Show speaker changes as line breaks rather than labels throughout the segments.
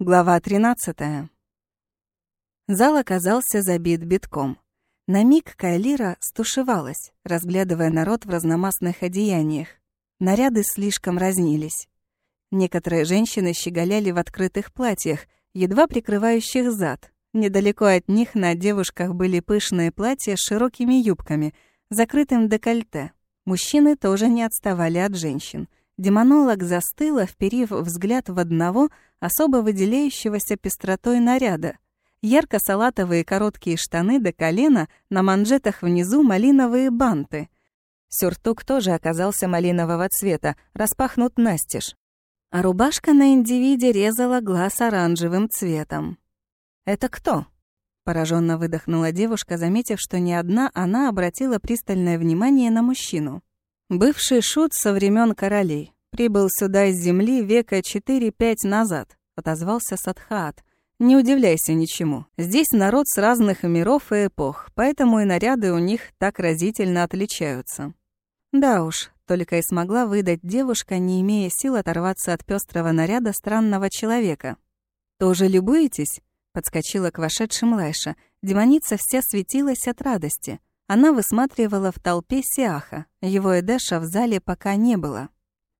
Глава 13. Зал оказался забит битком. На миг Кайлира стушевалась, разглядывая народ в разномастных одеяниях. Наряды слишком разнились. Некоторые женщины щеголяли в открытых платьях, едва прикрывающих зад. Недалеко от них на девушках были пышные платья с широкими юбками, закрытым декольте. Мужчины тоже не отставали от женщин — Демонолог застыла, вперив взгляд в одного, особо выделяющегося пестротой наряда. Ярко-салатовые короткие штаны до колена, на манжетах внизу малиновые банты. Сюртук тоже оказался малинового цвета, распахнут настежь. А рубашка на индивиде резала глаз оранжевым цветом. «Это кто?» Пораженно выдохнула девушка, заметив, что не одна она обратила пристальное внимание на мужчину. Бывший шут со времен королей. Прибыл сюда из земли века 4-5 назад, отозвался Садхаат. Не удивляйся ничему. Здесь народ с разных миров и эпох, поэтому и наряды у них так разительно отличаются. Да уж, только и смогла выдать девушка, не имея сил оторваться от пестрого наряда странного человека. «Тоже любуетесь?» — подскочила к вошедшим Лайша. Демоница вся светилась от радости. Она высматривала в толпе Сиаха. Его Эдэша в зале пока не было.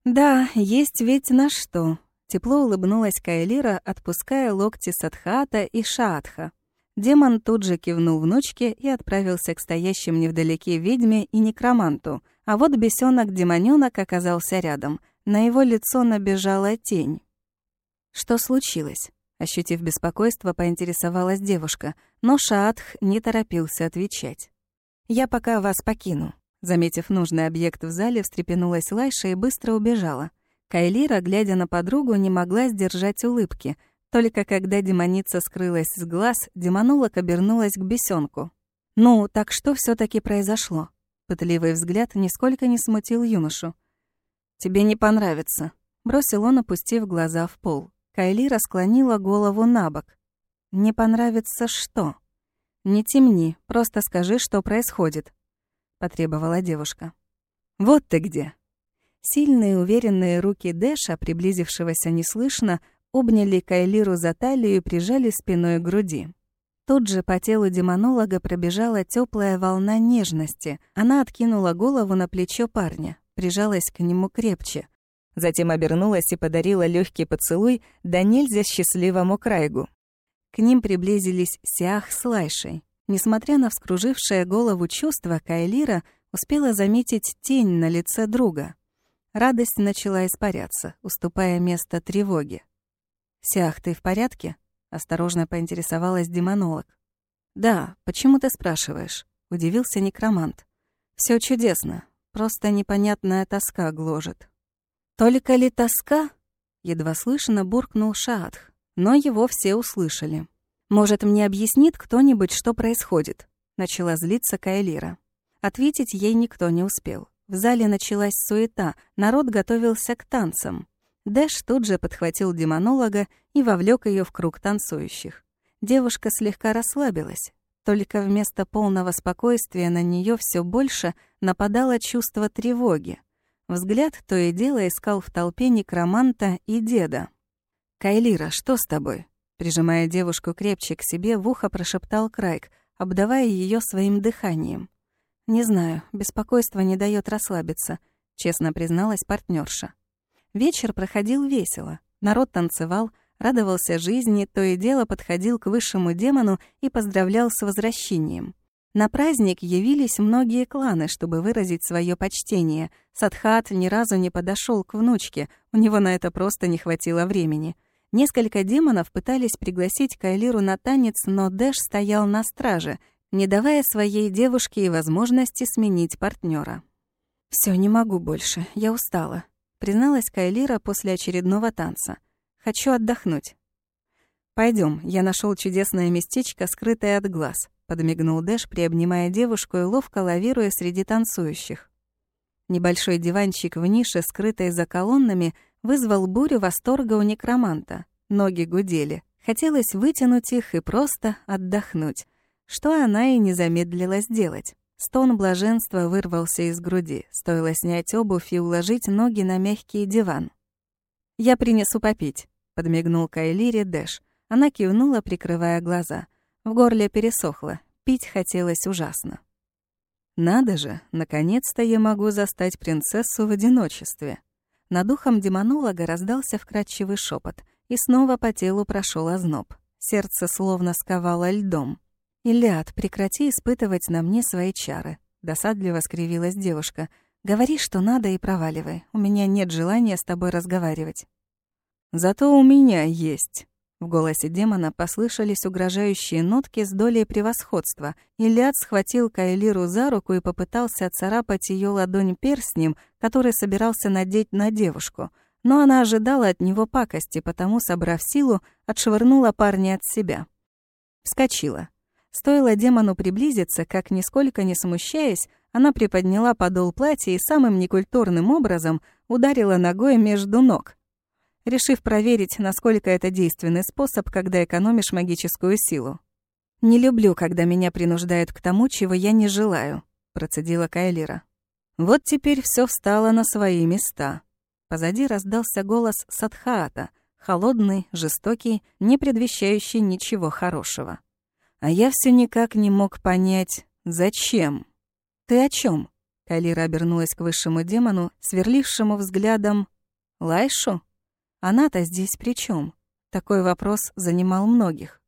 «Да, есть ведь на что», — тепло улыбнулась Кайлира, отпуская локти Садхата и Шаатха. Демон тут же кивнул внучке и отправился к стоящим невдалеке ведьме и некроманту, а вот бесенок демонёнок оказался рядом. На его лицо набежала тень. Что случилось? Ощутив беспокойство, поинтересовалась девушка, но Шаатх не торопился отвечать. «Я пока вас покину». Заметив нужный объект в зале, встрепенулась Лайша и быстро убежала. Кайлира, глядя на подругу, не могла сдержать улыбки. Только когда демоница скрылась с глаз, демонолог обернулась к бесенку. «Ну, так что все таки произошло?» Пытливый взгляд нисколько не смутил юношу. «Тебе не понравится», — бросил он, опустив глаза в пол. Кайлира склонила голову на бок. «Не понравится что?» «Не темни, просто скажи, что происходит», — потребовала девушка. «Вот ты где!» Сильные уверенные руки Дэша, приблизившегося неслышно, обняли Кайлиру за талию и прижали спиной к груди. Тут же по телу демонолога пробежала теплая волна нежности. Она откинула голову на плечо парня, прижалась к нему крепче. Затем обернулась и подарила легкий поцелуй да нельзя счастливому Крайгу. К ним приблизились Сиах с Лайшей. Несмотря на вскружившее голову чувство, Кайлира успела заметить тень на лице друга. Радость начала испаряться, уступая место тревоге. «Сиах, ты в порядке?» — осторожно поинтересовалась демонолог. «Да, почему ты спрашиваешь?» — удивился некромант. Все чудесно, просто непонятная тоска гложет». «Только ли тоска?» — едва слышно буркнул Шаатх но его все услышали. «Может, мне объяснит кто-нибудь, что происходит?» — начала злиться Кайлира. Ответить ей никто не успел. В зале началась суета, народ готовился к танцам. Дэш тут же подхватил демонолога и вовлек ее в круг танцующих. Девушка слегка расслабилась, только вместо полного спокойствия на нее все больше нападало чувство тревоги. Взгляд то и дело искал в толпе некроманта и деда. «Кайлира, что с тобой?» Прижимая девушку крепче к себе, в ухо прошептал Крайк, обдавая ее своим дыханием. «Не знаю, беспокойство не дает расслабиться», — честно призналась партнерша. Вечер проходил весело. Народ танцевал, радовался жизни, то и дело подходил к высшему демону и поздравлял с возвращением. На праздник явились многие кланы, чтобы выразить свое почтение. Садхат ни разу не подошел к внучке, у него на это просто не хватило времени — Несколько демонов пытались пригласить Кайлиру на танец, но Дэш стоял на страже, не давая своей девушке и возможности сменить партнера. Все, не могу больше, я устала», — призналась Кайлира после очередного танца. «Хочу отдохнуть». Пойдем, я нашел чудесное местечко, скрытое от глаз», — подмигнул Дэш, приобнимая девушку и ловко лавируя среди танцующих. Небольшой диванчик в нише, скрытой за колоннами — вызвал бурю восторга у некроманта. Ноги гудели. Хотелось вытянуть их и просто отдохнуть, что она и не замедлила сделать. Стон блаженства вырвался из груди, стоило снять обувь и уложить ноги на мягкий диван. «Я принесу попить», — подмигнул Кайлире Дэш. Она кивнула, прикрывая глаза. В горле пересохло, пить хотелось ужасно. Надо же, наконец-то я могу застать принцессу в одиночестве. Над духом демонолога раздался вкрадчивый шепот, и снова по телу прошел озноб. Сердце словно сковало льдом. «Илиад, прекрати испытывать на мне свои чары», — досадливо скривилась девушка. «Говори, что надо, и проваливай. У меня нет желания с тобой разговаривать». «Зато у меня есть». В голосе демона послышались угрожающие нотки с долей превосходства. Илиад схватил Кайлиру за руку и попытался отцарапать ее ладонь перстнем, который собирался надеть на девушку. Но она ожидала от него пакости, потому, собрав силу, отшвырнула парня от себя. Вскочила. Стоило демону приблизиться, как, нисколько не смущаясь, она приподняла подол платья и самым некультурным образом ударила ногой между ног, решив проверить, насколько это действенный способ, когда экономишь магическую силу. «Не люблю, когда меня принуждают к тому, чего я не желаю», — процедила Кайлира. Вот теперь все встало на свои места. Позади раздался голос Садхаата, холодный, жестокий, не предвещающий ничего хорошего. А я все никак не мог понять, зачем. «Ты о чем? Кайлира обернулась к высшему демону, сверлившему взглядом «Лайшу?» Она-то здесь при чем? Такой вопрос занимал многих.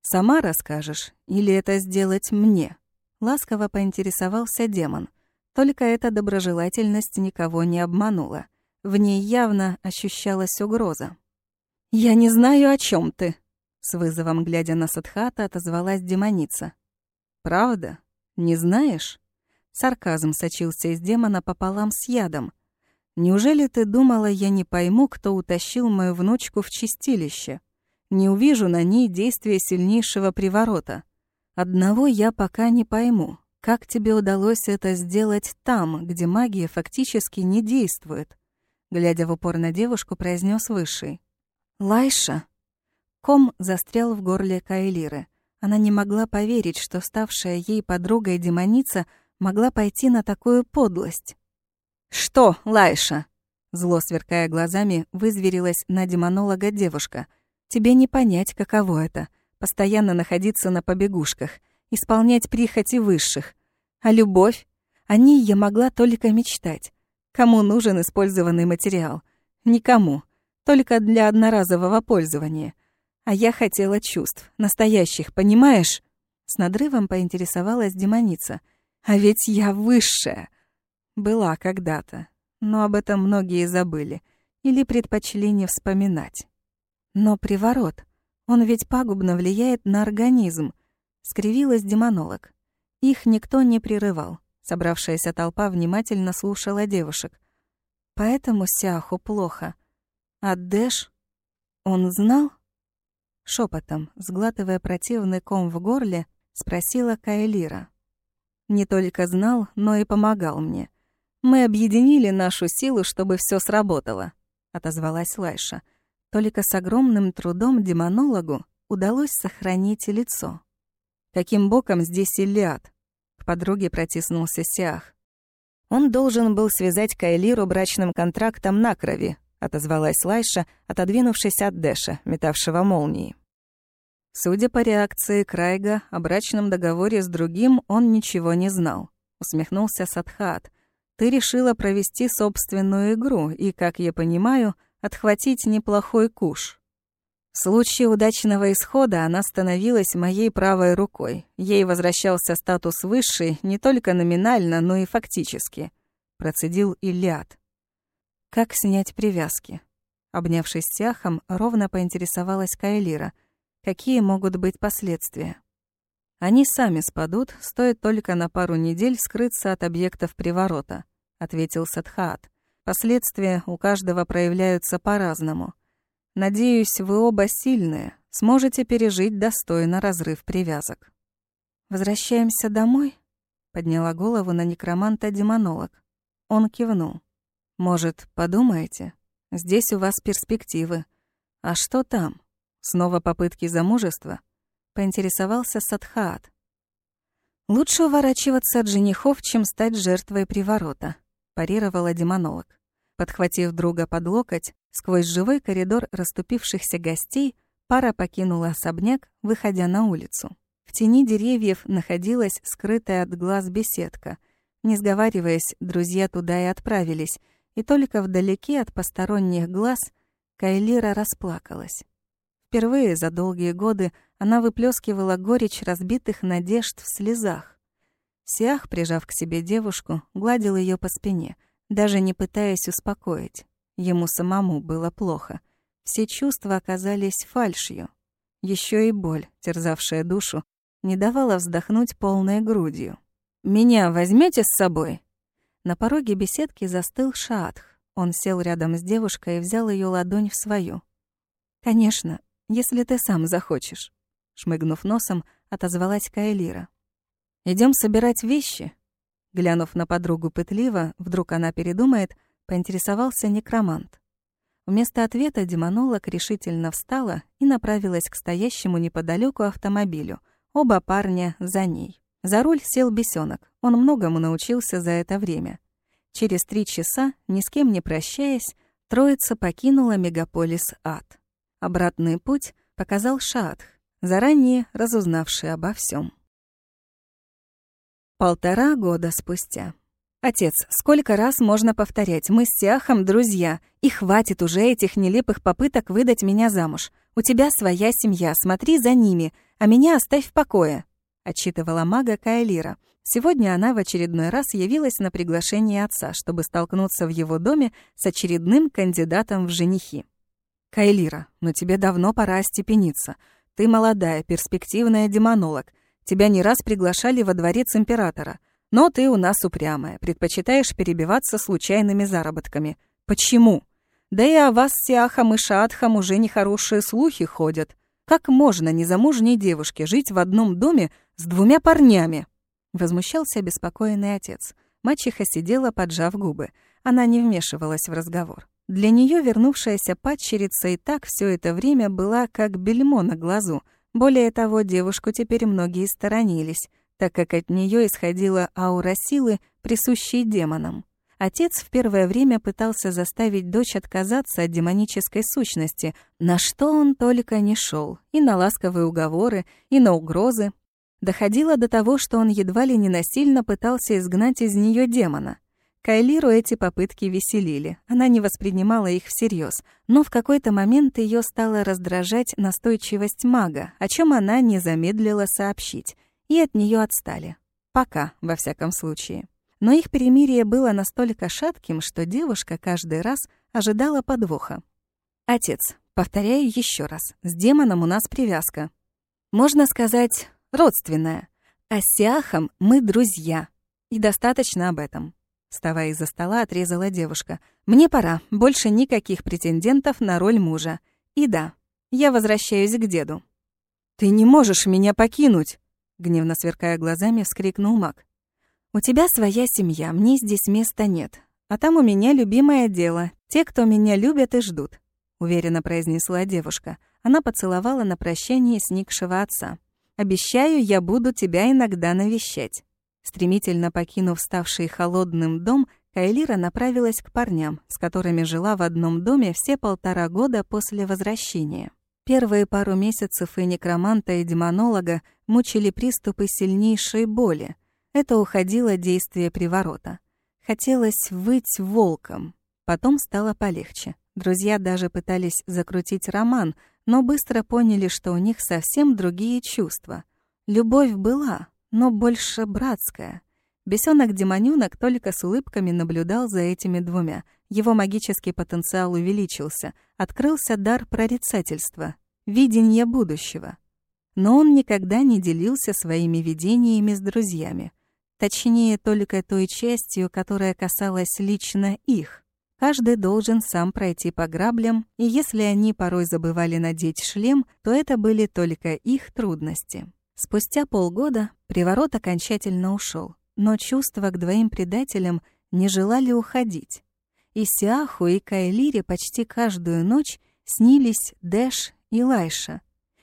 «Сама расскажешь, или это сделать мне?» Ласково поинтересовался демон. Только эта доброжелательность никого не обманула. В ней явно ощущалась угроза. «Я не знаю, о чем ты», с вызовом глядя на Садхата, отозвалась демоница. «Правда? Не знаешь?» Сарказм сочился из демона пополам с ядом. «Неужели ты думала, я не пойму, кто утащил мою внучку в чистилище? Не увижу на ней действия сильнейшего приворота. Одного я пока не пойму. Как тебе удалось это сделать там, где магия фактически не действует?» Глядя в упор на девушку, произнес Высший. «Лайша!» Ком застрял в горле Кайлиры. Она не могла поверить, что ставшая ей подругой демоница могла пойти на такую подлость. «Что, Лайша?» Зло сверкая глазами, вызверилась на демонолога девушка. «Тебе не понять, каково это — постоянно находиться на побегушках, исполнять прихоти высших. А любовь? О ней я могла только мечтать. Кому нужен использованный материал? Никому. Только для одноразового пользования. А я хотела чувств, настоящих, понимаешь? С надрывом поинтересовалась демоница. А ведь я высшая. Была когда-то, но об этом многие забыли или предпочли не вспоминать. Но приворот, он ведь пагубно влияет на организм, скривилась демонолог. Их никто не прерывал. Собравшаяся толпа внимательно слушала девушек. Поэтому Сяху плохо. А Дэш, он знал? Шепотом, сглатывая противный ком в горле, спросила Кайлира. «Не только знал, но и помогал мне. Мы объединили нашу силу, чтобы все сработало», — отозвалась Лайша. Только с огромным трудом демонологу удалось сохранить лицо. «Каким боком здесь Илиад?» К подруге протиснулся Сиах. «Он должен был связать Кайлиру брачным контрактом на крови», — отозвалась Лайша, отодвинувшись от Дэша, метавшего молнии. Судя по реакции Крайга, о брачном договоре с другим он ничего не знал. Усмехнулся Садхат. «Ты решила провести собственную игру и, как я понимаю, отхватить неплохой куш». В случае удачного исхода она становилась моей правой рукой. Ей возвращался статус высший не только номинально, но и фактически. Процедил Ильяд. Как снять привязки? Обнявшись с Тяхом, ровно поинтересовалась Кайлира — какие могут быть последствия. Они сами спадут, стоит только на пару недель скрыться от объектов приворота, ответил Садхаат. Последствия у каждого проявляются по-разному. Надеюсь, вы оба сильные, сможете пережить достойно разрыв привязок. Возвращаемся домой? подняла голову на некроманта демонолог. Он кивнул. Может, подумаете? Здесь у вас перспективы. А что там? Снова попытки замужества? Поинтересовался Садхаат. Лучше уворачиваться от женихов, чем стать жертвой приворота, парировала демонолог. Подхватив друга под локоть, Сквозь живой коридор расступившихся гостей пара покинула особняк, выходя на улицу. В тени деревьев находилась скрытая от глаз беседка. Не сговариваясь, друзья туда и отправились, и только вдалеке от посторонних глаз Кайлира расплакалась. Впервые за долгие годы она выплескивала горечь разбитых надежд в слезах. Сиах, прижав к себе девушку, гладил ее по спине, даже не пытаясь успокоить. Ему самому было плохо. Все чувства оказались фальшью. Еще и боль, терзавшая душу, не давала вздохнуть полной грудью. «Меня возьмете с собой?» На пороге беседки застыл Шаатх. Он сел рядом с девушкой и взял ее ладонь в свою. «Конечно, если ты сам захочешь», — шмыгнув носом, отозвалась Каэлира. Идем собирать вещи?» Глянув на подругу пытливо, вдруг она передумает, поинтересовался некромант. Вместо ответа демонолог решительно встала и направилась к стоящему неподалеку автомобилю. Оба парня за ней. За руль сел бесенок. Он многому научился за это время. Через три часа, ни с кем не прощаясь, троица покинула мегаполис Ад. Обратный путь показал Шаатх, заранее разузнавший обо всем. Полтора года спустя. «Отец, сколько раз можно повторять? Мы с Сиахом друзья, и хватит уже этих нелепых попыток выдать меня замуж. У тебя своя семья, смотри за ними, а меня оставь в покое», — отчитывала мага Каэлира. Сегодня она в очередной раз явилась на приглашение отца, чтобы столкнуться в его доме с очередным кандидатом в женихи. «Кайлира, но тебе давно пора остепениться. Ты молодая, перспективная демонолог. Тебя не раз приглашали во дворец императора. Но ты у нас упрямая, предпочитаешь перебиваться случайными заработками. Почему? Да и о вас с Сиахом и Шаатхом уже нехорошие слухи ходят. Как можно незамужней девушке жить в одном доме с двумя парнями?» Возмущался беспокоенный отец. Мачеха сидела, поджав губы. Она не вмешивалась в разговор. Для нее вернувшаяся падчерица и так все это время была как бельмо на глазу — более того, девушку теперь многие сторонились, так как от нее исходила аура силы, присущей демонам. Отец в первое время пытался заставить дочь отказаться от демонической сущности, на что он только не шел, и на ласковые уговоры, и на угрозы. Доходило до того, что он едва ли не насильно пытался изгнать из нее демона. Кайлиру эти попытки веселили. Она не воспринимала их всерьез, но в какой-то момент ее стала раздражать настойчивость мага, о чем она не замедлила сообщить, и от нее отстали. Пока, во всяком случае. Но их перемирие было настолько шатким, что девушка каждый раз ожидала подвоха. «Отец, повторяю еще раз, с демоном у нас привязка. Можно сказать, родственная. А с Сиахом мы друзья. И достаточно об этом. Вставая из-за стола, отрезала девушка. «Мне пора. Больше никаких претендентов на роль мужа. И да, я возвращаюсь к деду». «Ты не можешь меня покинуть!» Гневно сверкая глазами, вскрикнул маг. «У тебя своя семья, мне здесь места нет. А там у меня любимое дело. Те, кто меня любят и ждут», — уверенно произнесла девушка. Она поцеловала на прощание сникшего отца. «Обещаю, я буду тебя иногда навещать». Стремительно покинув ставший холодным дом, Кайлира направилась к парням, с которыми жила в одном доме все полтора года после возвращения. Первые пару месяцев и некроманта, и демонолога мучили приступы сильнейшей боли. Это уходило действие приворота. Хотелось выть волком. Потом стало полегче. Друзья даже пытались закрутить роман, но быстро поняли, что у них совсем другие чувства. Любовь была, но больше братская. Бесёнок-демонёнок только с улыбками наблюдал за этими двумя. Его магический потенциал увеличился, открылся дар прорицательства, видение будущего. Но он никогда не делился своими видениями с друзьями. Точнее, только той частью, которая касалась лично их. Каждый должен сам пройти по граблям, и если они порой забывали надеть шлем, то это были только их трудности. Спустя полгода приворот окончательно ушел, но чувства к двоим предателям не желали уходить. И Сиаху, и Кайлире почти каждую ночь снились Дэш и Лайша.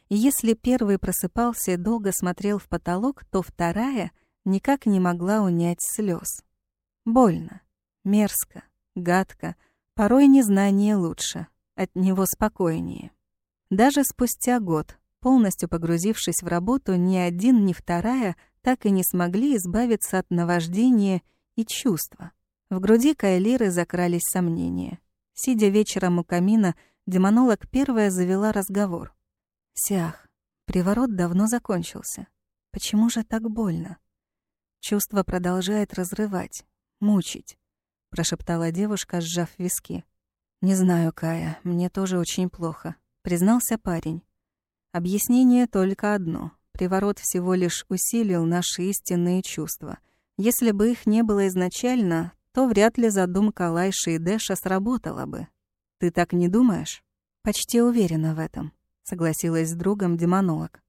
И если первый просыпался и долго смотрел в потолок, то вторая никак не могла унять слез. Больно, мерзко, гадко, порой незнание лучше. от него спокойнее. Даже спустя год, полностью погрузившись в работу, ни один, ни вторая так и не смогли избавиться от наваждения и чувства. В груди Кайлиры закрались сомнения. Сидя вечером у камина, демонолог первая завела разговор. «Сях, приворот давно закончился. Почему же так больно?» Чувство продолжает разрывать, мучить, прошептала девушка, сжав виски. Не знаю, Кая, мне тоже очень плохо, признался парень. Объяснение только одно. Приворот всего лишь усилил наши истинные чувства. Если бы их не было изначально, то вряд ли задумка Лайши и Дэша сработала бы. Ты так не думаешь? Почти уверена в этом, согласилась с другом демонолог.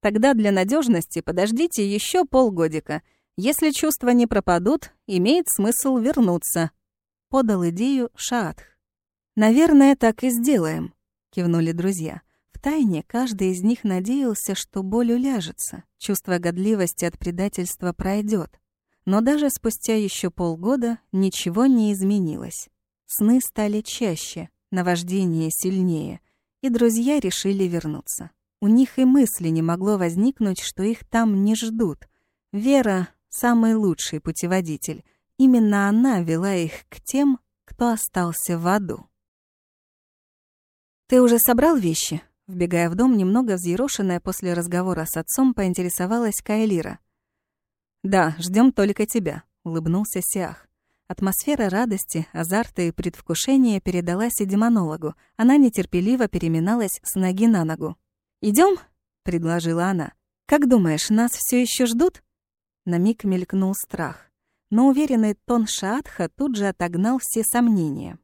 Тогда для надежности подождите еще полгодика. Если чувства не пропадут, имеет смысл вернуться. Подал идею Шаатх. Наверное, так и сделаем, кивнули друзья. Втайне каждый из них надеялся, что боль уляжется, чувство годливости от предательства пройдет. Но даже спустя еще полгода ничего не изменилось. Сны стали чаще, наваждение сильнее, и друзья решили вернуться. У них и мысли не могло возникнуть, что их там не ждут. Вера — самый лучший путеводитель. Именно она вела их к тем, кто остался в аду. «Ты уже собрал вещи?» Вбегая в дом, немного взъерошенная после разговора с отцом, поинтересовалась Кайлира. «Да, ждем только тебя», — улыбнулся Сиах. Атмосфера радости, азарта и предвкушения передалась и демонологу. Она нетерпеливо переминалась с ноги на ногу. Идем? предложила она. «Как думаешь, нас все еще ждут?» На миг мелькнул страх, но уверенный тон Шаатха тут же отогнал все сомнения.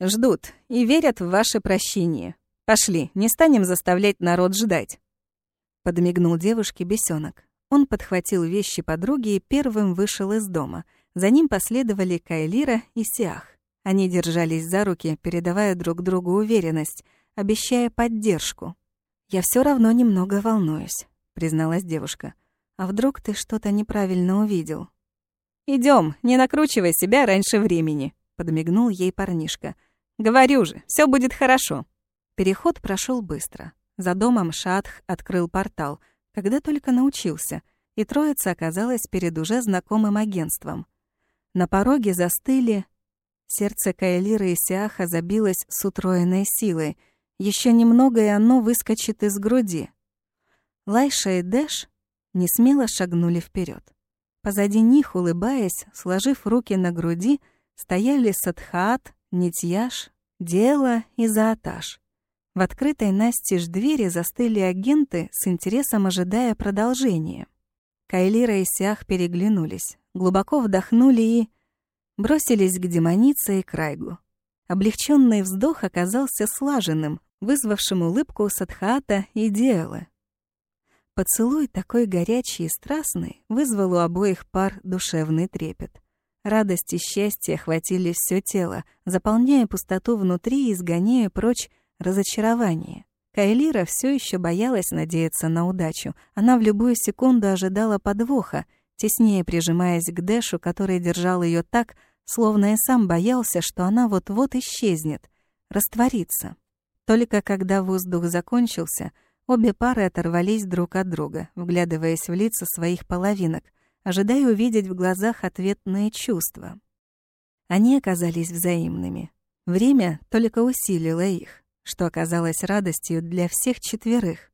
«Ждут и верят в ваше прощение. Пошли, не станем заставлять народ ждать». Подмигнул девушке бесенок. Он подхватил вещи подруги и первым вышел из дома. За ним последовали Кайлира и Сиах. Они держались за руки, передавая друг другу уверенность, обещая поддержку. «Я все равно немного волнуюсь», — призналась девушка. «А вдруг ты что-то неправильно увидел?» Идем, не накручивай себя раньше времени», — подмигнул ей парнишка. «Говорю же, все будет хорошо». Переход прошел быстро. За домом Шатх открыл портал, когда только научился, и троица оказалась перед уже знакомым агентством. На пороге застыли... Сердце Кайлира и Сиаха забилось с утроенной силой — еще немного, и оно выскочит из груди. Лайша и Дэш несмело шагнули вперед. Позади них, улыбаясь, сложив руки на груди, стояли Садхаат, Нитьяш, Дела и Зааташ. В открытой настежь двери застыли агенты, с интересом ожидая продолжения. Кайлира и Сиах переглянулись, глубоко вдохнули и... бросились к демонице и Крайгу. Облегченный вздох оказался слаженным, вызвавшим улыбку Садхата и Диэлы. Поцелуй такой горячий и страстный вызвал у обоих пар душевный трепет. Радость и счастье охватили все тело, заполняя пустоту внутри и изгоняя прочь разочарование. Кайлира все еще боялась надеяться на удачу. Она в любую секунду ожидала подвоха, теснее прижимаясь к Дэшу, который держал ее так, словно и сам боялся, что она вот-вот исчезнет, растворится. Только когда воздух закончился, обе пары оторвались друг от друга, вглядываясь в лица своих половинок, ожидая увидеть в глазах ответные чувства. Они оказались взаимными. Время только усилило их, что оказалось радостью для всех четверых.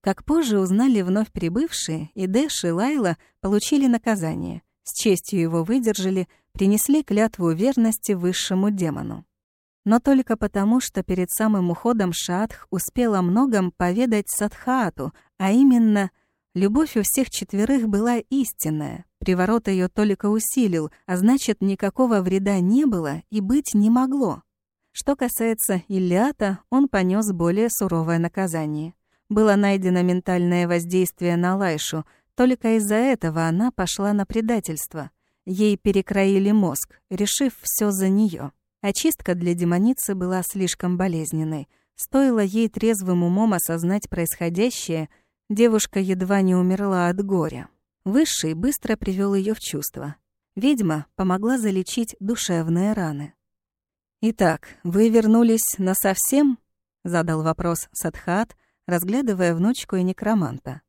Как позже узнали вновь прибывшие, и Дэш и Лайла получили наказание, с честью его выдержали, принесли клятву верности высшему демону но только потому, что перед самым уходом Шатх успел о многом поведать Садхаату, а именно, любовь у всех четверых была истинная, приворот ее только усилил, а значит, никакого вреда не было и быть не могло. Что касается Иллиата, он понес более суровое наказание. Было найдено ментальное воздействие на Лайшу, только из-за этого она пошла на предательство. Ей перекроили мозг, решив все за нее. Очистка для демоницы была слишком болезненной. Стоило ей трезвым умом осознать происходящее, девушка едва не умерла от горя. Высший быстро привел ее в чувство. Ведьма помогла залечить душевные раны. «Итак, вы вернулись насовсем?» — задал вопрос Садхат, разглядывая внучку и некроманта.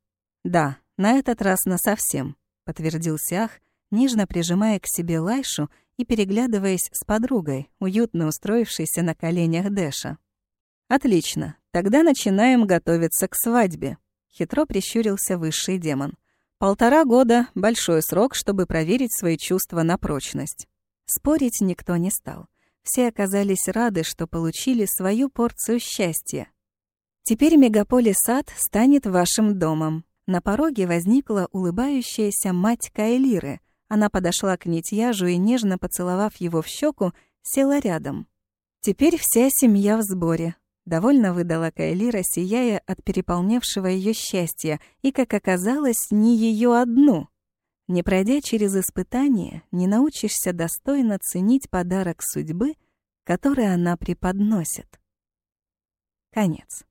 «Да, на этот раз насовсем», — подтвердил Сях, нежно прижимая к себе Лайшу и переглядываясь с подругой, уютно устроившейся на коленях Дэша. «Отлично, тогда начинаем готовиться к свадьбе», — хитро прищурился высший демон. «Полтора года — большой срок, чтобы проверить свои чувства на прочность». Спорить никто не стал. Все оказались рады, что получили свою порцию счастья. Теперь мегаполис-сад станет вашим домом. На пороге возникла улыбающаяся мать Кайлиры. Она подошла к Нитьяжу и, нежно поцеловав его в щеку, села рядом. «Теперь вся семья в сборе», — довольно выдала Кайлира, сияя от переполнявшего ее счастья, и, как оказалось, не ее одну. Не пройдя через испытание, не научишься достойно ценить подарок судьбы, который она преподносит. Конец.